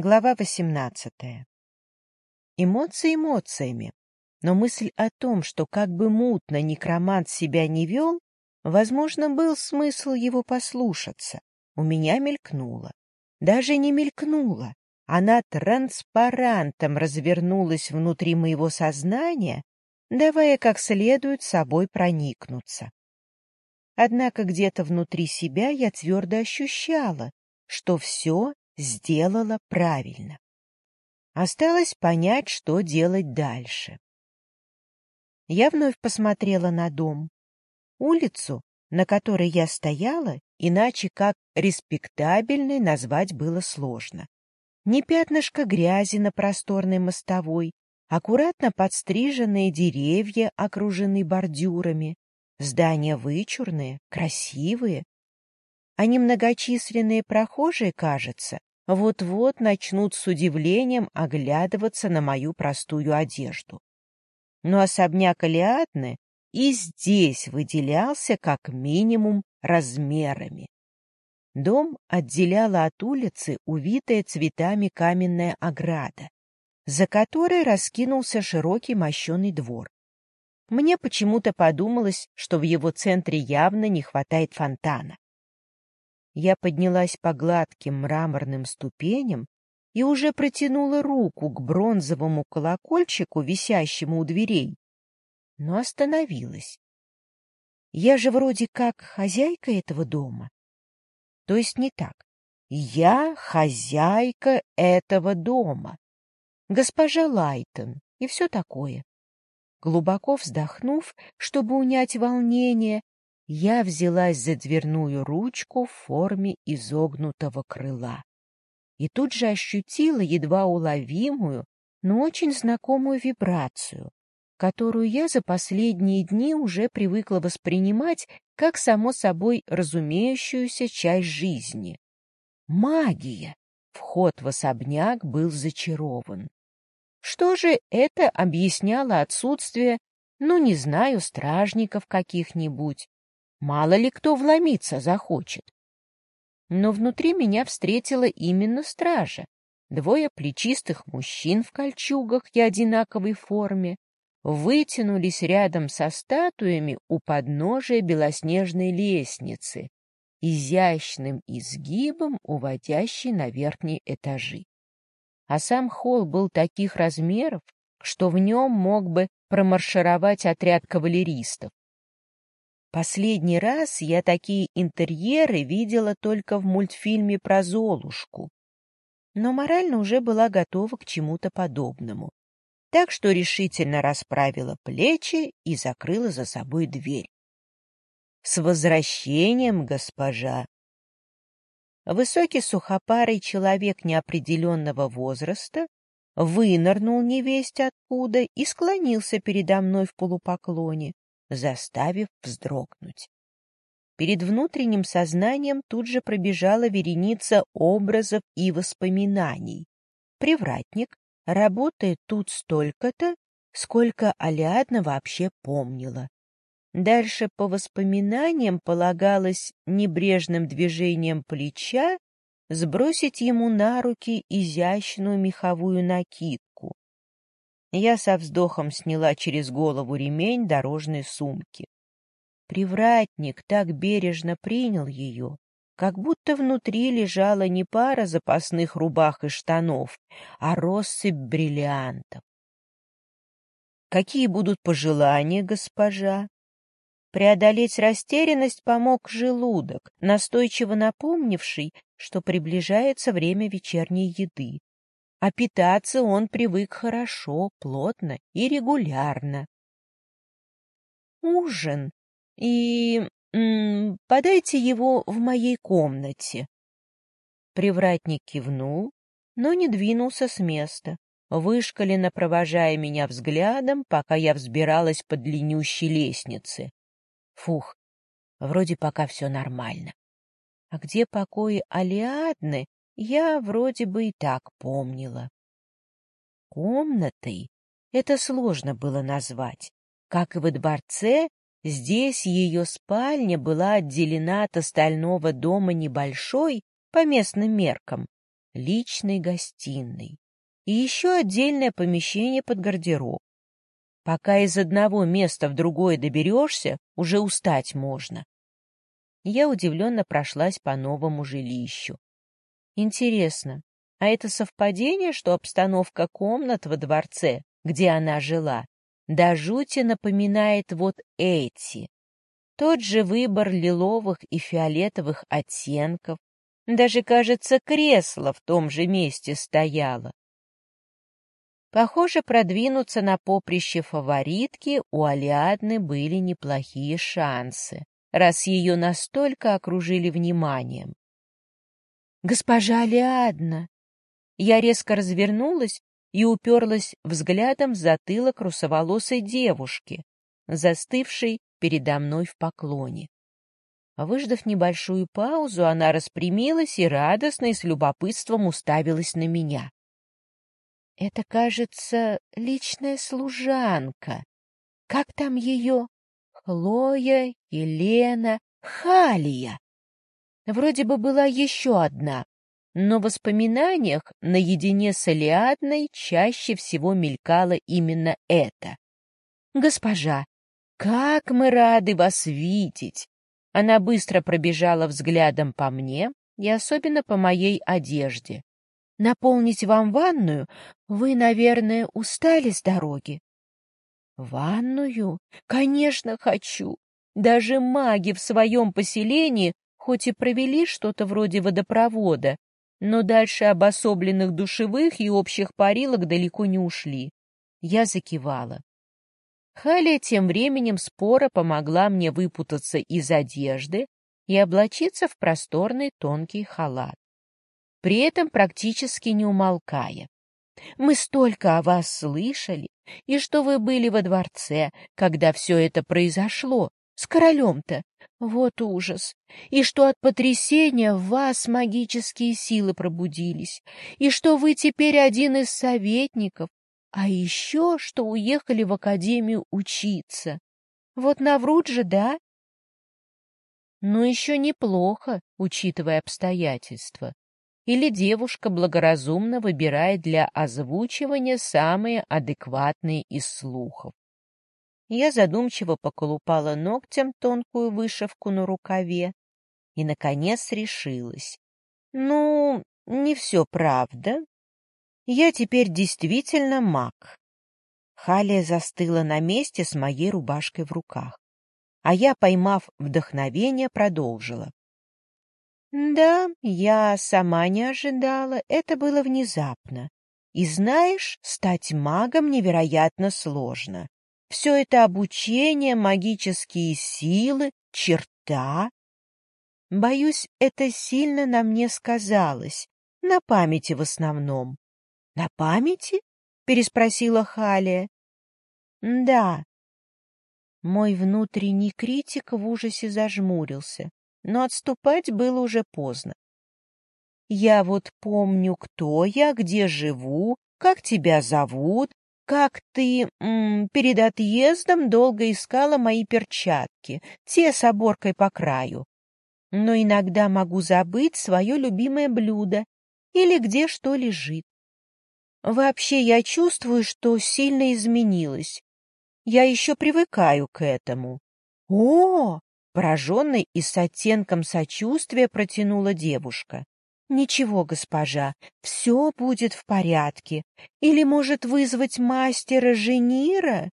Глава восемнадцатая. Эмоции эмоциями, но мысль о том, что как бы мутно некромант себя не вел, возможно, был смысл его послушаться, у меня мелькнула. Даже не мелькнула, она транспарантом развернулась внутри моего сознания, давая как следует собой проникнуться. Однако где-то внутри себя я твердо ощущала, что все сделала правильно. Осталось понять, что делать дальше. Я вновь посмотрела на дом. Улицу, на которой я стояла, иначе как респектабельной назвать было сложно. Не пятнышко грязи на просторной мостовой, аккуратно подстриженные деревья окружены бордюрами, здания вычурные, красивые, а немногочисленные прохожие, кажется, вот-вот начнут с удивлением оглядываться на мою простую одежду. Но особняк Алиадны и здесь выделялся как минимум размерами. Дом отделяла от улицы увитая цветами каменная ограда, за которой раскинулся широкий мощеный двор. Мне почему-то подумалось, что в его центре явно не хватает фонтана. Я поднялась по гладким мраморным ступеням и уже протянула руку к бронзовому колокольчику, висящему у дверей, но остановилась. Я же вроде как хозяйка этого дома. То есть не так. Я хозяйка этого дома. Госпожа Лайтон и все такое. Глубоко вздохнув, чтобы унять волнение, я взялась за дверную ручку в форме изогнутого крыла и тут же ощутила едва уловимую, но очень знакомую вибрацию, которую я за последние дни уже привыкла воспринимать как само собой разумеющуюся часть жизни. Магия! Вход в особняк был зачарован. Что же это объясняло отсутствие, ну, не знаю, стражников каких-нибудь, Мало ли кто вломиться захочет. Но внутри меня встретила именно стража. Двое плечистых мужчин в кольчугах и одинаковой форме вытянулись рядом со статуями у подножия белоснежной лестницы, изящным изгибом, уводящей на верхние этажи. А сам холл был таких размеров, что в нем мог бы промаршировать отряд кавалеристов. Последний раз я такие интерьеры видела только в мультфильме про Золушку, но морально уже была готова к чему-то подобному, так что решительно расправила плечи и закрыла за собой дверь. «С возвращением, госпожа!» Высокий сухопарый человек неопределенного возраста вынырнул невесть откуда и склонился передо мной в полупоклоне, заставив вздрогнуть. Перед внутренним сознанием тут же пробежала вереница образов и воспоминаний. Привратник работает тут столько-то, сколько Алиадна вообще помнила. Дальше по воспоминаниям полагалось небрежным движением плеча сбросить ему на руки изящную меховую накидку, я со вздохом сняла через голову ремень дорожной сумки. Привратник так бережно принял ее, как будто внутри лежала не пара запасных рубах и штанов, а россыпь бриллиантов. «Какие будут пожелания, госпожа?» Преодолеть растерянность помог желудок, настойчиво напомнивший, что приближается время вечерней еды а питаться он привык хорошо, плотно и регулярно. Ужин. И подайте его в моей комнате. Привратник кивнул, но не двинулся с места, вышкаленно провожая меня взглядом, пока я взбиралась по длиннющей лестнице. Фух, вроде пока все нормально. А где покои Алиадны, я вроде бы и так помнила. Комнатой это сложно было назвать. Как и во дворце, здесь ее спальня была отделена от остального дома небольшой, по местным меркам, личной гостиной и еще отдельное помещение под гардероб. Пока из одного места в другое доберешься, уже устать можно. Я удивленно прошлась по новому жилищу. Интересно, а это совпадение, что обстановка комнат во дворце, где она жила, до жути напоминает вот эти. Тот же выбор лиловых и фиолетовых оттенков. Даже, кажется, кресло в том же месте стояло. Похоже, продвинуться на поприще фаворитки у Алиадны были неплохие шансы, раз ее настолько окружили вниманием. «Госпожа Алиадна!» Я резко развернулась и уперлась взглядом в затылок русоволосой девушки, застывшей передо мной в поклоне. Выждав небольшую паузу, она распрямилась и радостно и с любопытством уставилась на меня. Это, кажется, личная служанка. Как там ее? Хлоя, Елена, Халия. Вроде бы была еще одна, но в воспоминаниях наедине с Алиадной чаще всего мелькало именно это. «Госпожа, как мы рады вас видеть!» Она быстро пробежала взглядом по мне и особенно по моей одежде. Наполнить вам ванную? Вы, наверное, устали с дороги. Ванную? Конечно, хочу. Даже маги в своем поселении хоть и провели что-то вроде водопровода, но дальше обособленных душевых и общих парилок далеко не ушли. Я закивала. Халия тем временем спора помогла мне выпутаться из одежды и облачиться в просторный тонкий халат при этом практически не умолкая. Мы столько о вас слышали, и что вы были во дворце, когда все это произошло, с королем-то. Вот ужас! И что от потрясения в вас магические силы пробудились, и что вы теперь один из советников, а еще что уехали в академию учиться. Вот наврут же, да? Ну, еще неплохо, учитывая обстоятельства или девушка благоразумно выбирает для озвучивания самые адекватные из слухов. Я задумчиво поколупала ногтем тонкую вышивку на рукаве и, наконец, решилась. Ну, не все правда. Я теперь действительно маг. Халия застыла на месте с моей рубашкой в руках, а я, поймав вдохновение, продолжила. Да, я сама не ожидала, это было внезапно. И знаешь, стать магом невероятно сложно. Все это обучение, магические силы, черта. Боюсь, это сильно на мне сказалось, на памяти в основном. — На памяти? — переспросила Халия. — Да. Мой внутренний критик в ужасе зажмурился но отступать было уже поздно. Я вот помню, кто я, где живу, как тебя зовут, как ты м, перед отъездом долго искала мои перчатки, те с оборкой по краю. Но иногда могу забыть свое любимое блюдо или где что лежит. Вообще я чувствую, что сильно изменилась. Я еще привыкаю к этому. О, Пораженной и с оттенком сочувствия протянула девушка. «Ничего, госпожа, все будет в порядке. Или, может, вызвать мастера Женира?»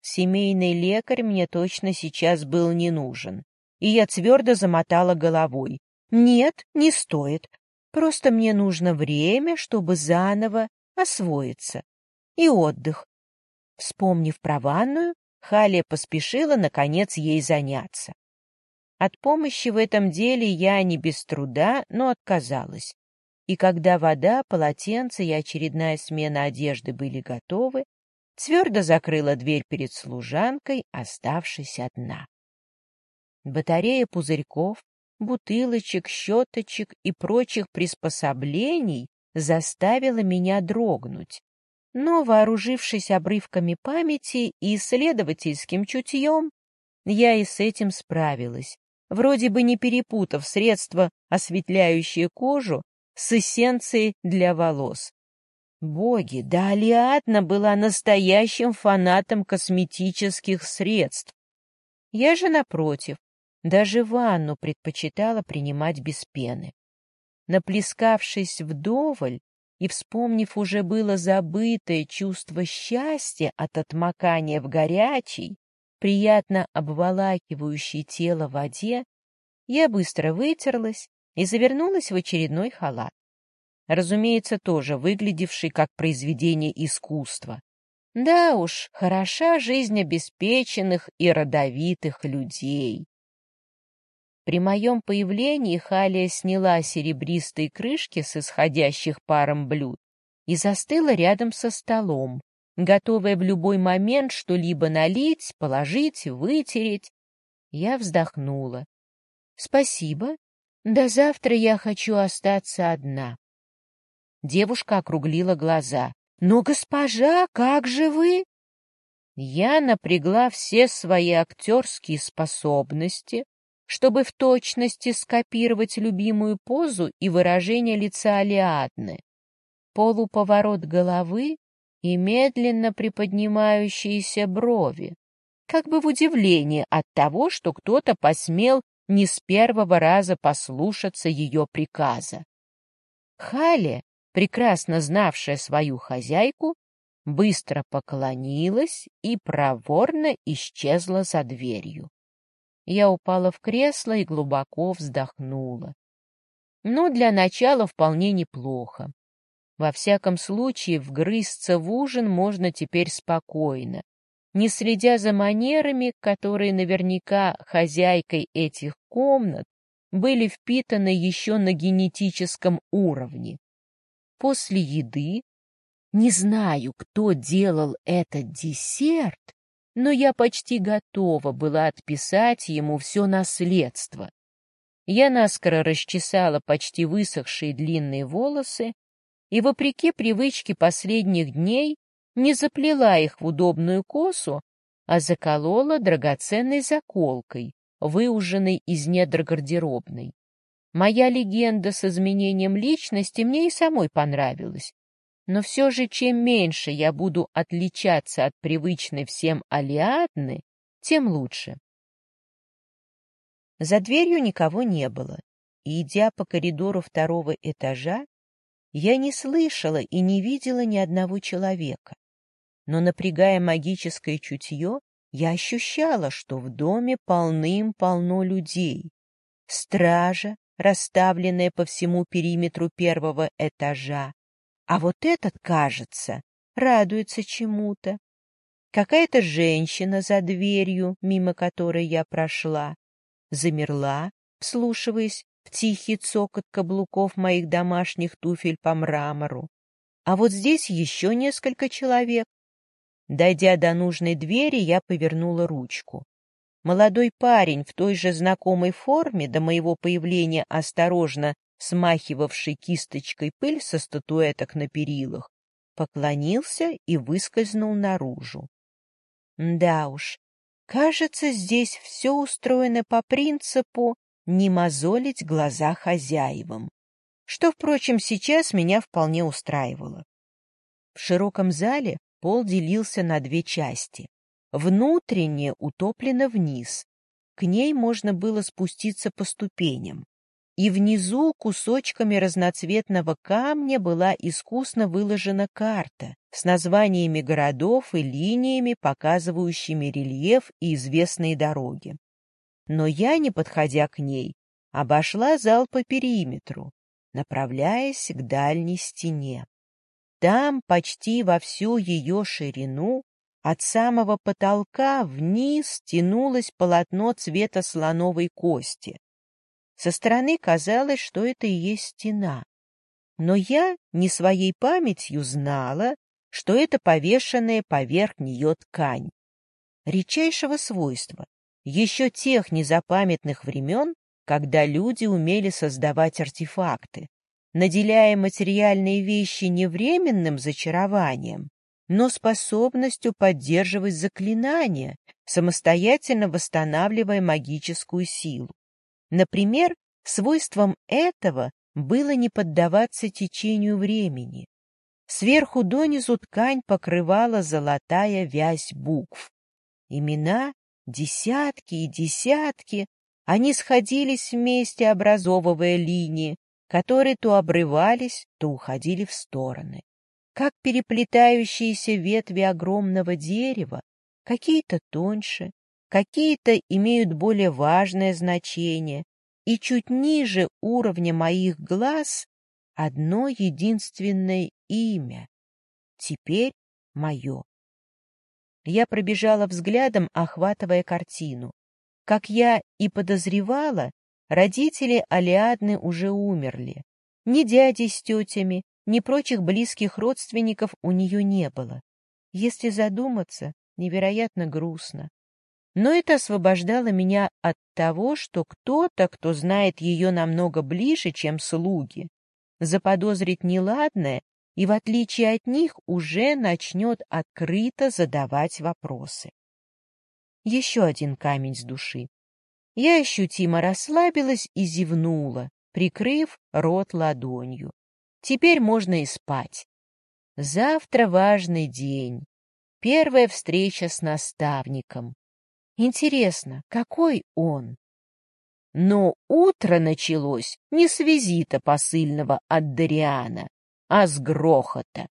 Семейный лекарь мне точно сейчас был не нужен, и я твердо замотала головой. «Нет, не стоит. Просто мне нужно время, чтобы заново освоиться. И отдых». Вспомнив про ванную, Халия поспешила, наконец, ей заняться. От помощи в этом деле я не без труда, но отказалась. И когда вода, полотенце и очередная смена одежды были готовы, твердо закрыла дверь перед служанкой, оставшись одна. Батарея пузырьков, бутылочек, щеточек и прочих приспособлений заставила меня дрогнуть. Но, вооружившись обрывками памяти и исследовательским чутьем, я и с этим справилась, вроде бы не перепутав средства, осветляющие кожу, с эссенцией для волос. Боги, да Алиадна была настоящим фанатом косметических средств. Я же, напротив, даже ванну предпочитала принимать без пены. Наплескавшись вдоволь и вспомнив уже было забытое чувство счастья от отмокания в горячей, приятно обволакивающей тело воде, я быстро вытерлась и завернулась в очередной халат разумеется, тоже выглядевший как произведение искусства. Да уж, хороша жизнь обеспеченных и родовитых людей. При моем появлении Халия сняла серебристые крышки с исходящих паром блюд и застыла рядом со столом, готовая в любой момент что-либо налить, положить, вытереть. Я вздохнула. — Спасибо. До завтра я хочу остаться одна. Девушка округлила глаза. «Но, госпожа, как же вы?» Я напрягла все свои актерские способности, чтобы в точности скопировать любимую позу и выражение лица Алиадны. Полуповорот головы и медленно приподнимающиеся брови, как бы в удивлении от того, что кто-то посмел не с первого раза послушаться ее приказа. Халя прекрасно знавшая свою хозяйку, быстро поклонилась и проворно исчезла за дверью. Я упала в кресло и глубоко вздохнула. Ну, для начала вполне неплохо. Во всяком случае, вгрызться в ужин можно теперь спокойно, не следя за манерами, которые наверняка хозяйкой этих комнат были впитаны еще на генетическом уровне. После еды, не знаю, кто делал этот десерт, но я почти готова была отписать ему все наследство. Я наскоро расчесала почти высохшие длинные волосы и, вопреки привычке последних дней, не заплела их в удобную косу, а заколола драгоценной заколкой, выуженной из недр гардеробной. Моя легенда с изменением личности мне и самой понравилась. Но все же, чем меньше я буду отличаться от привычной всем Алиадны, тем лучше. За дверью никого не было, и, идя по коридору второго этажа, я не слышала и не видела ни одного человека. Но, напрягая магическое чутье, я ощущала, что в доме полным-полно людей. Стража, расставленные по всему периметру первого этажа. А вот этот, кажется, радуется чему-то. Какая-то женщина за дверью, мимо которой я прошла, замерла, вслушиваясь в тихий цокот каблуков моих домашних туфель по мрамору. А вот здесь еще несколько человек. Дойдя до нужной двери, я повернула ручку. Молодой парень в той же знакомой форме до моего появления осторожно смахивавший кисточкой пыль со статуэток на перилах, поклонился и выскользнул наружу. Да уж, кажется, здесь все устроено по принципу не мозолить глаза хозяевам, что, впрочем, сейчас меня вполне устраивало. В широком зале пол делился на две части. Внутренне утоплена вниз. К ней можно было спуститься по ступеням. И внизу кусочками разноцветного камня была искусно выложена карта с названиями городов и линиями, показывающими рельеф и известные дороги. Но я, не подходя к ней, обошла зал по периметру, направляясь к дальней стене. Там, почти во всю ее ширину, от самого потолка вниз тянулось полотно цвета слоновой кости. Со стороны казалось, что это и есть стена. Но я не своей памятью знала, что это повешенная поверх нее ткань. Редчайшего свойства, еще тех незапамятных времен, когда люди умели создавать артефакты, наделяя материальные вещи не временным зачарованием, но способностью поддерживать заклинания, самостоятельно восстанавливая магическую силу. Например, свойством этого было не поддаваться течению времени. Сверху донизу ткань покрывала золотая вязь букв. Имена, десятки и десятки, они сходились вместе, образовывая линии, которые то обрывались, то уходили в стороны. Как переплетающиеся ветви огромного дерева, какие-то тоньше, какие-то имеют более важное значение, и чуть ниже уровня моих глаз одно единственное имя. Теперь мое. Я пробежала взглядом, охватывая картину. Как я и подозревала, родители Алиадны уже умерли. Ни дяди с тетями, ни прочих близких родственников у нее не было. Если задуматься, невероятно грустно. Но это освобождало меня от того, что кто-то, кто знает ее намного ближе, чем слуги, заподозрит неладное и, в отличие от них, уже начнет открыто задавать вопросы. Еще один камень с души. Я ощутимо расслабилась и зевнула, прикрыв рот ладонью. Теперь можно и спать. Завтра важный день. Первая встреча с наставником. Интересно, какой он? Но утро началось не с визита посыльного от Дариана, а с грохота.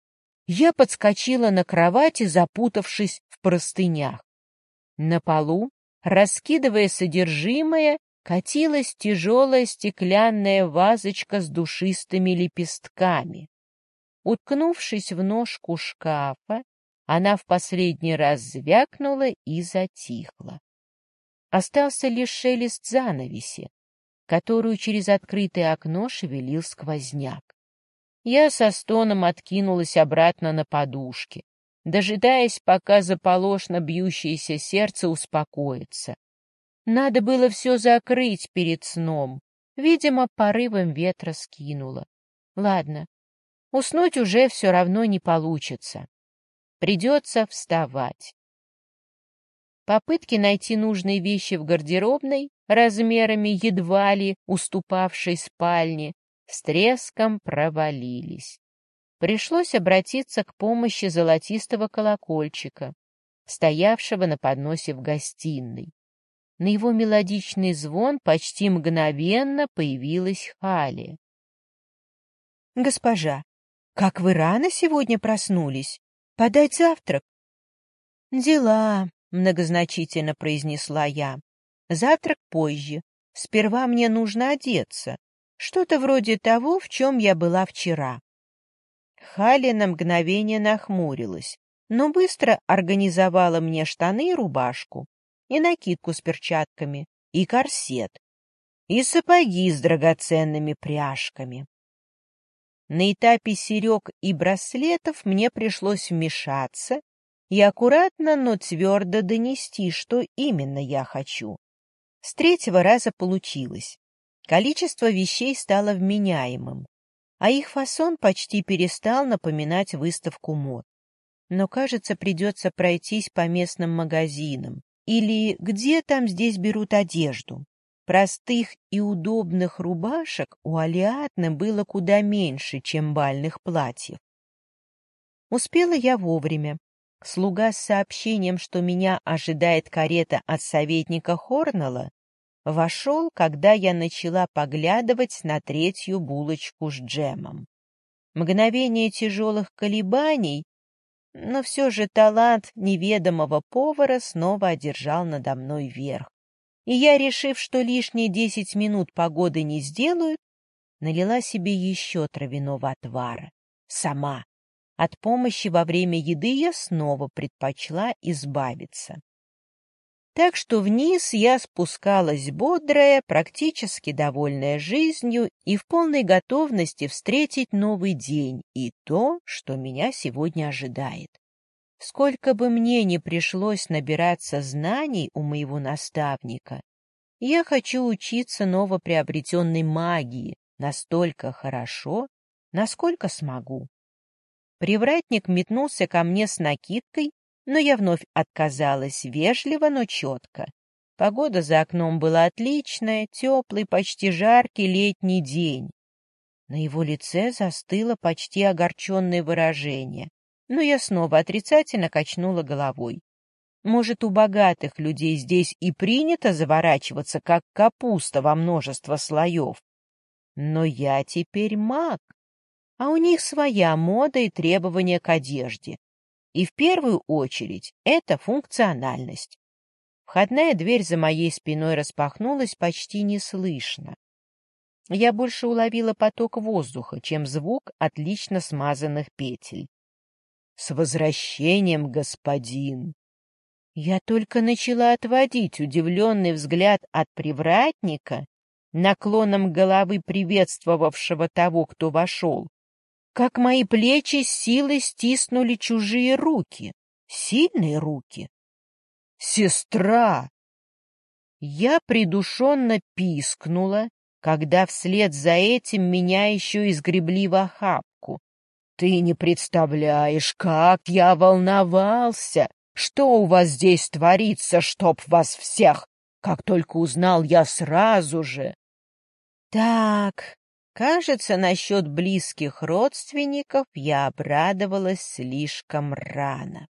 Я подскочила на кровати, запутавшись в простынях. На полу, раскидывая содержимое, катилась тяжелая стеклянная вазочка с душистыми лепестками. Уткнувшись в ножку шкафа, она в последний раз звякнула и затихла. Остался лишь шелест занавеси, которую через открытое окно шевелил сквозняк. Я со стоном откинулась обратно на подушки, дожидаясь, пока заполошно бьющееся сердце успокоится. Надо было все закрыть перед сном. Видимо, порывом ветра скинуло. Ладно, уснуть уже все равно не получится. Придется вставать. Попытки найти нужные вещи в гардеробной, размерами едва ли уступавшей спальне, с треском провалились. Пришлось обратиться к помощи золотистого колокольчика, стоявшего на подносе в гостиной. На его мелодичный звон почти мгновенно появилась Хали. — Госпожа, как вы рано сегодня проснулись? Подать завтрак? Дела, многозначительно произнесла я. Завтрак позже. Сперва мне нужно одеться. Что-то вроде того, в чем я была вчера. Хали на мгновение нахмурилась, но быстро организовала мне штаны и рубашку, и накидку с перчатками, и корсет, и сапоги с драгоценными пряжками. На этапе серег и браслетов мне пришлось вмешаться и аккуратно, но твердо донести, что именно я хочу. С третьего раза получилось. Количество вещей стало вменяемым, а их фасон почти перестал напоминать выставку мод. Но, кажется, придется пройтись по местным магазинам. Или где там здесь берут одежду? Простых и удобных рубашек у Алиатны было куда меньше, чем бальных платьев. Успела я вовремя. Слуга с сообщением, что меня ожидает карета от советника Хорнелла, вошел, когда я начала поглядывать на третью булочку с джемом. Мгновение тяжелых колебаний, но все же талант неведомого повара снова одержал надо мной верх и я, решив, что лишние десять минут погоды не сделают, налила себе еще травяного отвара. Сама. От помощи во время еды я снова предпочла избавиться. Так что вниз я спускалась бодрая, практически довольная жизнью и в полной готовности встретить новый день и то, что меня сегодня ожидает. Сколько бы мне ни пришлось набираться знаний у моего наставника, я хочу учиться новоприобретенной магии настолько хорошо, насколько смогу. Привратник метнулся ко мне с накидкой, но я вновь отказалась вежливо, но четко. Погода за окном была отличная, теплый, почти жаркий летний день. На его лице застыло почти огорченное выражение, но я снова отрицательно качнула головой. Может, у богатых людей здесь и принято заворачиваться, как капуста во множество слоев. Но я теперь маг, а у них своя мода и требования к одежде. И в первую очередь это функциональность. Входная дверь за моей спиной распахнулась почти неслышно. Я больше уловила поток воздуха, чем звук отлично смазанных петель. «С возвращением, господин!» Я только начала отводить удивленный взгляд от привратника, наклоном головы приветствовавшего того, кто вошел, как мои плечи силой стиснули чужие руки, сильные руки. «Сестра!» Я придушенно пискнула, когда вслед за этим меня еще изгребли в охапку. Ты не представляешь, как я волновался! Что у вас здесь творится, чтоб вас всех? Как только узнал я сразу же. Так, кажется, насчет близких родственников я обрадовалась слишком рано.